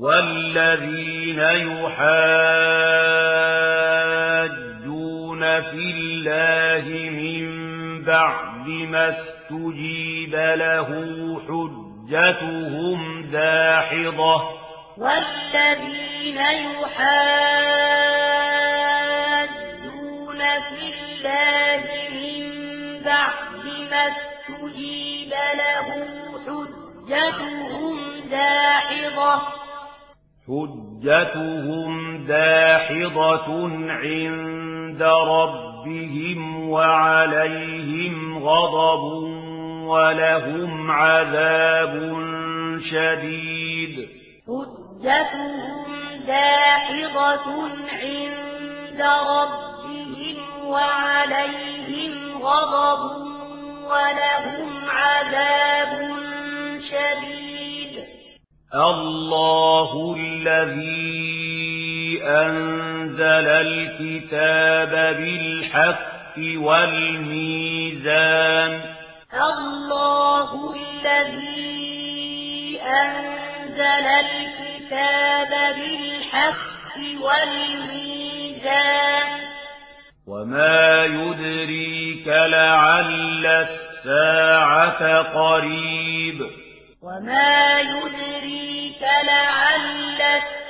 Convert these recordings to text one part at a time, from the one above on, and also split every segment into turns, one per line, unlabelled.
والذين يحاجون في الله من بعد ما استجيب له حجتهم داحضة
والذين يحاجون في الله من بعد ما استجيب له حجتهم داحضة
حجتهم داحضة عند ربهم وعليهم غضب ولهم عذاب شديد.
حجتهم داحضة عند ربهم وعليهم غضب ولهم عذاب شديد.
الله الذي أنزل الكتاب بالحق والميزان
الله الذي أنزل الكتاب بالحق والميزان
وما يدريك لعل الساعة قريب
وما يدريك لعل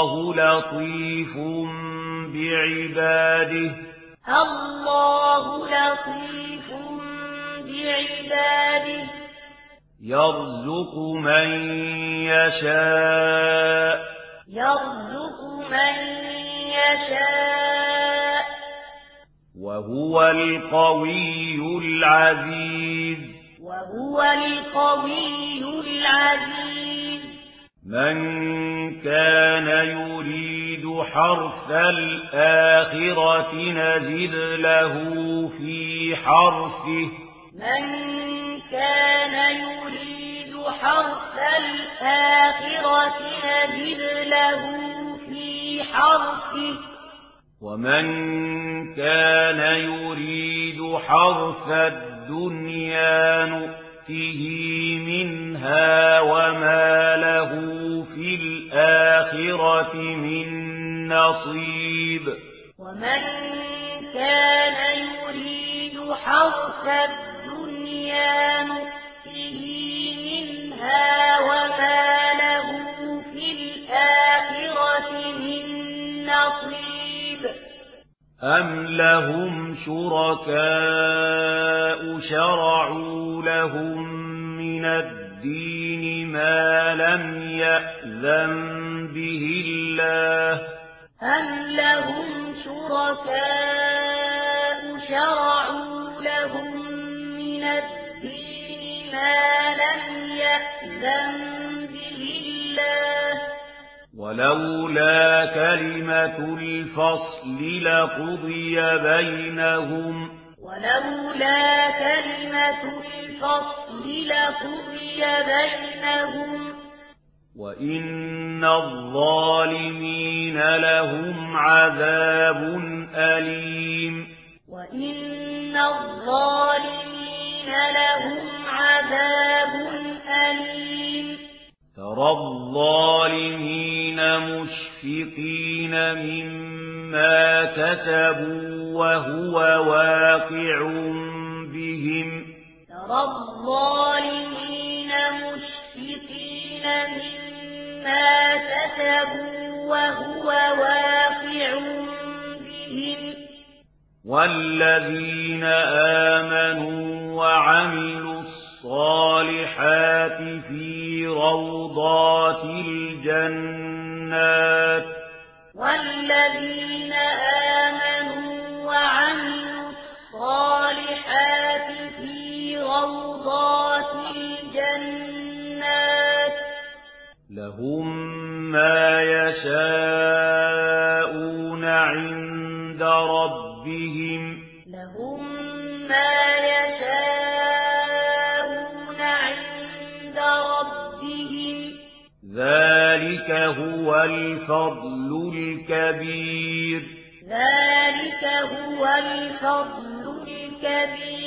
الله لطيف بعباده.
الله لطيف بعباده.
يرزق من يشاء.
يرزق من يشاء.
وهو القوي العزيز.
وهو القوي العزيز.
من كان يريد حرث الآخرة نزد له في حرثه.
من كان يريد حرث الآخرة نزد له في حرثه.
ومن كان يريد حرث الدنيا نؤته منها نصيب.
ومن كان يريد حرف الدنيا نفسه منها وما له في الآخرة من نصيب.
أم لهم شركاء شرعوا لهم من الدين ما لم يأذن به الله
شرعوا لهم من الدين ما لم يأذن به الله
ولولا كلمة الفصل لقضي بينهم
ولولا كلمة الفصل لقضي بينهم
وَإِنَّ الظَّالِمِينَ لَهُمْ عَذَابٌ أَلِيمٌ
وَإِنَّ الظَّالِمِينَ لَهُمْ عَذَابٌ أَلِيمٌ
تَرَى الظَّالِمِينَ مُشْفِقِينَ مِمَّا كَسَبُوا وَهُوَ وَاقِعٌ بِهِمْ
تَرَى الظَّالِمِينَ
والذين آمنوا وعملوا الصالحات في روضات لهم ما يشاءون عند ربهم
لهم ما يشاءون عند ربهم
ذلك هو الفضل الكبير
ذلك هو الفضل الكبير